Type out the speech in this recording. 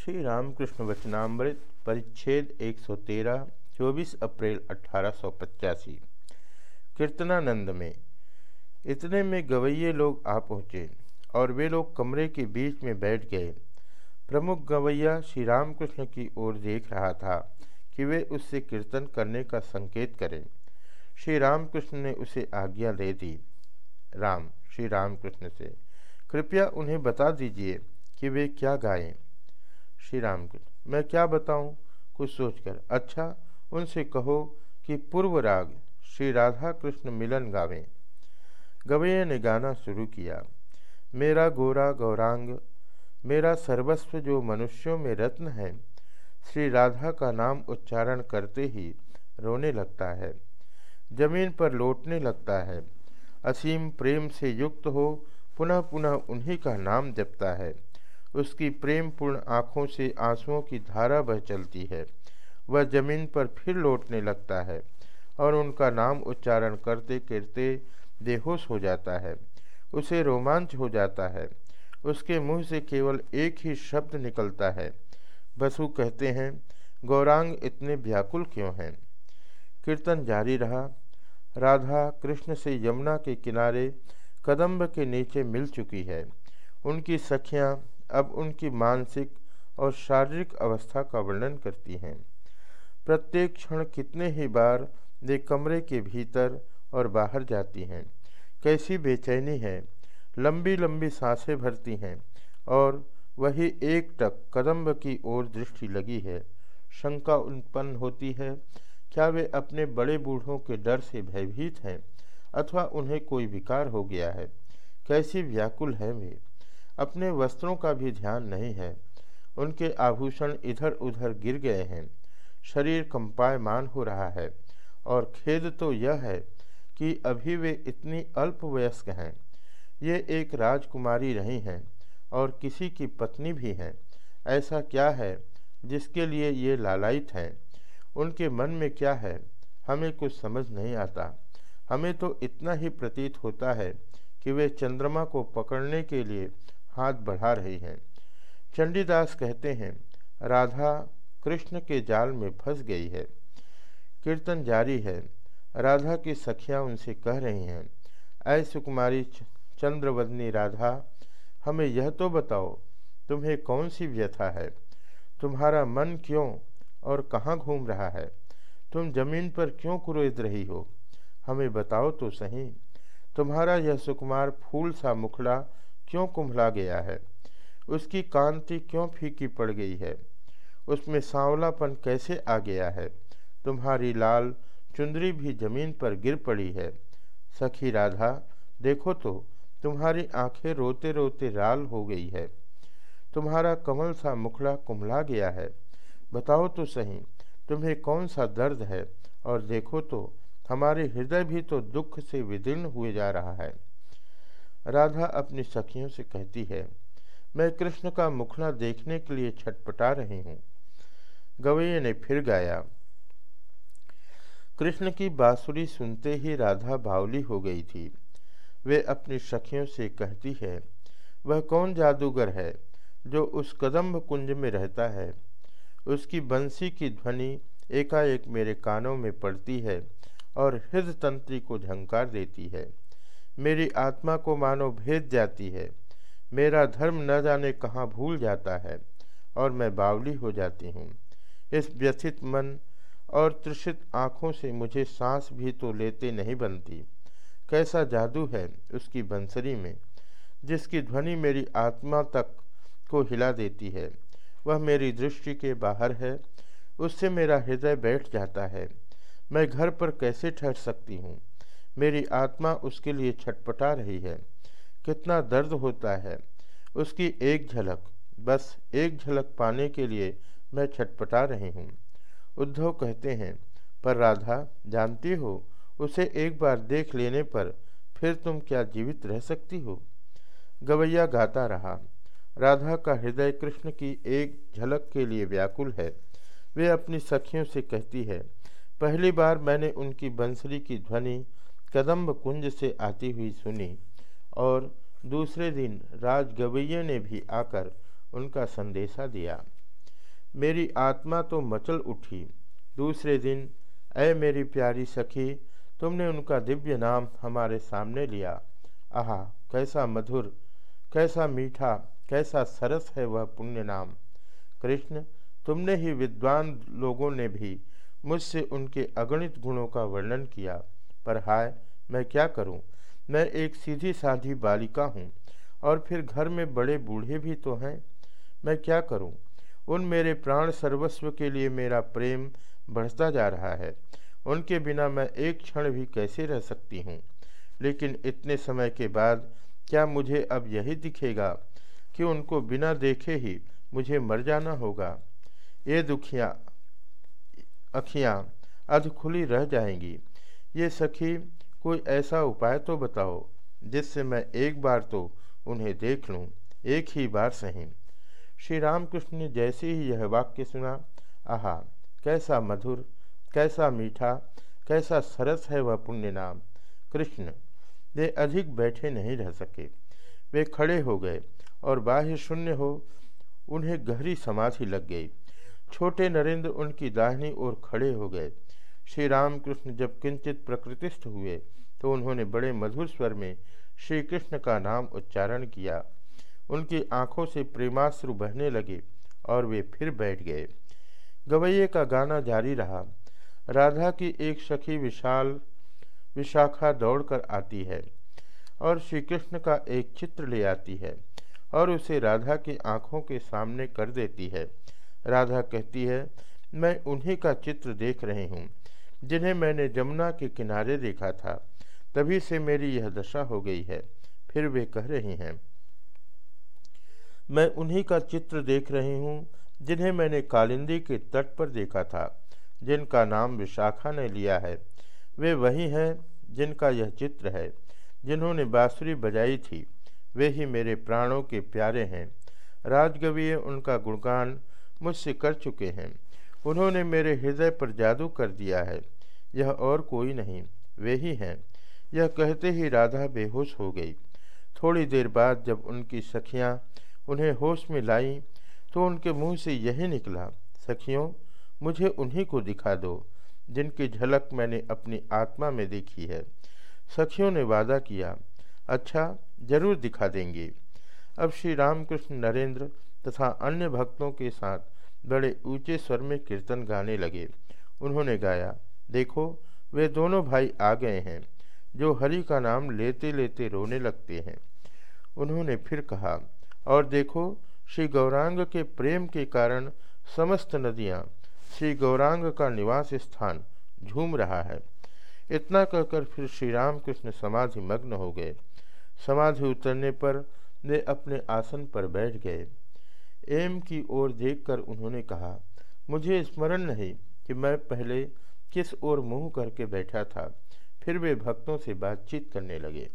श्री रामकृष्ण वचनामृत परिच्छेद 113 24 अप्रैल अठारह सौ पचासी। कीर्तनानंद में, इतने में गवैये लोग आ पहुँचे और वे लोग कमरे के बीच में बैठ गए। प्रमुख गवैया श्री रामकृष्ण की ओर देख रहा था कि वे उससे कीर्तन करने का संकेत करें। श्री रामकृष्ण ने उसे आज्ञा दे दी। राम, श्री रामकृष्ण से, कृपया उन्हें बता दीजिए कि वे क्या गाएँ। श्री राम मैं क्या बताऊँ? कुछ सोचकर अच्छा उनसे कहो कि पूर्व राग श्री राधा कृष्ण मिलन गावें। गवैया ने गाना शुरू किया, मेरा गोरा गौरांग, मेरा सर्वस्व जो मनुष्यों में रत्न है, श्री राधा का नाम उच्चारण करते ही रोने लगता है, ज़मीन पर लौटने लगता है, असीम प्रेम से युक्त हो पुनः पुनः उन्हीं का नाम जपता है। उसकी प्रेमपूर्ण आँखों से आंसुओं की धारा बह चलती है। वह ज़मीन पर फिर लौटने लगता है और उनका नाम उच्चारण करते करते बेहोश हो जाता है। उसे रोमांच हो जाता है। उसके मुँह से केवल एक ही शब्द निकलता है। बसु कहते हैं, गौरांग इतने व्याकुल क्यों हैं? कीर्तन जारी रहा। राधा कृष्ण से यमुना के किनारे कदम्ब के नीचे मिल चुकी है। उनकी सखियाँ अब उनकी मानसिक और शारीरिक अवस्था का वर्णन करती हैं। प्रत्येक क्षण कितने ही बार वे कमरे के भीतर और बाहर जाती हैं। कैसी बेचैनी है। लंबी लंबी साँसें भरती हैं और वही एक टक कदम्ब की ओर दृष्टि लगी है। शंका उत्पन्न होती है, क्या वे अपने बड़े बूढ़ों के डर से भयभीत हैं अथवा उन्हें कोई विकार हो गया है? कैसी व्याकुल है वे? अपने वस्त्रों का भी ध्यान नहीं है। उनके आभूषण इधर उधर गिर गए हैं। शरीर कंपायमान हो रहा है। और खेद तो यह है कि अभी वे इतनी अल्पवयस्क हैं। ये एक राजकुमारी रही हैं और किसी की पत्नी भी हैं। ऐसा क्या है जिसके लिए ये लालायित हैं? उनके मन में क्या है? हमें कुछ समझ नहीं आता। हमें तो इतना ही प्रतीत होता है कि वे चंद्रमा को पकड़ने के लिए हाथ बढ़ा रही हैं। चंडीदास कहते हैं, राधा कृष्ण के जाल में फंस गई है। कीर्तन जारी है। राधा की सखियाँ उनसे कह रही हैं, ऐ सुकुमारी चंद्रवदनी राधा, हमें यह तो बताओ, तुम्हें कौन सी व्यथा है? तुम्हारा मन क्यों और कहाँ घूम रहा है? तुम ज़मीन पर क्यों कुरेद रही हो? हमें बताओ तो सही। तुम्हारा यह सुकुमार फूल सा मुखड़ा क्यों कुंभला गया है? उसकी कांति क्यों फीकी पड़ गई है? उसमें सांवलापन कैसे आ गया है? तुम्हारी लाल चुंदरी भी ज़मीन पर गिर पड़ी है। सखी राधा, देखो तो तुम्हारी आँखें रोते रोते लाल हो गई है। तुम्हारा कमल सा मुखड़ा कुंभला गया है। बताओ तो सही, तुम्हें कौन सा दर्द है? और देखो तो हमारे हृदय भी तो दुख से विदीर्ण हुए जा रहा है। राधा अपनी सखियों से कहती है, मैं कृष्ण का मुखड़ा देखने के लिए छटपटा रही हूँ गवैये ने फिर गाया, कृष्ण की बांसुरी सुनते ही राधा बावली हो गई थी। वे अपनी सखियों से कहती है, वह कौन जादूगर है जो उस कदम्ब कुंज में रहता है? उसकी बंसी की ध्वनि एकाएक मेरे कानों में पड़ती है और हृदय तंत्री को झंकार देती है। मेरी आत्मा को मानो भेद जाती है। मेरा धर्म न जाने कहाँ भूल जाता है और मैं बावली हो जाती हूँ। इस व्यथित मन और त्रिषित आँखों से मुझे सांस भी तो लेते नहीं बनती। कैसा जादू है उसकी बंसरी में, जिसकी ध्वनि मेरी आत्मा तक को हिला देती है। वह मेरी दृष्टि के बाहर है, उससे मेरा हृदय बैठ जाता है। मैं घर पर कैसे ठहर सकती हूँ? मेरी आत्मा उसके लिए छटपटा रही है। कितना दर्द होता है। उसकी एक झलक, बस एक झलक पाने के लिए मैं छटपटा रही हूँ। उद्धव कहते हैं, पर राधा, जानती हो? उसे एक बार देख लेने पर फिर तुम क्या जीवित रह सकती हो? गवैया गाता रहा, राधा का हृदय कृष्ण की एक झलक के लिए व्याकुल है। वे अपनी सखियों से कहती है, पहली बार मैंने उनकी बंसरी की ध्वनि कदम्ब कुंज से आती हुई सुनी और दूसरे दिन राज गवैये ने भी आकर उनका संदेशा दिया, मेरी आत्मा तो मचल उठी। दूसरे दिन अय मेरी प्यारी सखी, तुमने उनका दिव्य नाम हमारे सामने लिया। आहा, कैसा मधुर, कैसा मीठा, कैसा सरस है वह पुण्य नाम। कृष्ण, तुमने ही विद्वान लोगों ने भी मुझसे उनके अगणित गुणों का वर्णन किया। पर हाय, मैं क्या करूँ? मैं एक सीधी साधी बालिका हूँ, और फिर घर में बड़े बूढ़े भी तो हैं। मैं क्या करूँ? उन मेरे प्राण सर्वस्व के लिए मेरा प्रेम बढ़ता जा रहा है। उनके बिना मैं एक क्षण भी कैसे रह सकती हूँ? लेकिन इतने समय के बाद क्या मुझे अब यही दिखेगा कि उनको बिना देखे ही मुझे मर जाना होगा? ये दुखियाँ, अखियाँ अध खुली रह जाएँगी। ये सखी, कोई ऐसा उपाय तो बताओ, जिससे मैं एक बार तो उन्हें देख लूँ, एक ही बार सही। श्री रामकृष्ण ने जैसे ही यह वाक्य सुना, आहा, कैसा मधुर, कैसा मीठा, कैसा सरस है वह पुण्य नाम। कृष्ण, वे अधिक बैठे नहीं रह सके। वे खड़े हो गए और बाह्य शून्य हो, उन्हें गहरी समाधि लग गई। छोटे नरेंद्र उनकी दाहिनी ओर खड़े हो गए। श्री रामकृष्ण जब किंचित प्रकृतिस्थ हुए तो उन्होंने बड़े मधुर स्वर में श्री कृष्ण का नाम उच्चारण किया। उनकी आँखों से प्रेमाश्रु बहने लगे और वे फिर बैठ गए। गवैये का गाना जारी रहा। राधा की एक सखी विशाल विशाखा दौड़कर आती है और श्री कृष्ण का एक चित्र ले आती है और उसे राधा की आँखों के सामने कर देती है। राधा कहती है, मैं उन्हीं का चित्र देख रही हूँ। जिन्हें मैंने जमुना के किनारे देखा था, तभी से मेरी यह दशा हो गई है। फिर वे कह रही हैं, मैं उन्हीं का चित्र देख रही हूँ, जिन्हें मैंने कालिंदी के तट पर देखा था, जिनका नाम विशाखा ने लिया है। वे वही हैं जिनका यह चित्र है, जिन्होंने बाँसुरी बजाई थी। वे ही मेरे प्राणों के प्यारे हैं। राजगवीय उनका गुणगान मुझसे कर चुके हैं। उन्होंने मेरे हृदय पर जादू कर दिया है। यह और कोई नहीं, वे ही हैं। यह कहते ही राधा बेहोश हो गई। थोड़ी देर बाद जब उनकी सखियाँ उन्हें होश में लाई तो उनके मुँह से यही निकला, सखियों, मुझे उन्हीं को दिखा दो, जिनकी झलक मैंने अपनी आत्मा में देखी है। सखियों ने वादा किया अच्छा ज़रूर दिखा देंगे। अब श्री रामकृष्ण नरेंद्र तथा अन्य भक्तों के साथ बड़े ऊँचे स्वर में कीर्तन गाने लगे। उन्होंने गाया, देखो, वे दोनों भाई आ गए हैं, जो हरि का नाम लेते लेते रोने लगते हैं। उन्होंने फिर कहा, और देखो, श्री गौरांग के प्रेम के कारण समस्त नदियाँ, श्री गौरांग का निवास स्थान झूम रहा है। इतना कहकर फिर श्री राम कृष्ण समाधि मग्न हो गए। समाधि उतरने पर वे अपने आसन पर बैठ गए। एम की ओर देखकर उन्होंने कहा, मुझे स्मरण नहीं कि मैं पहले किस ओर मुँह करके बैठा था। फिर वे भक्तों से बातचीत करने लगे।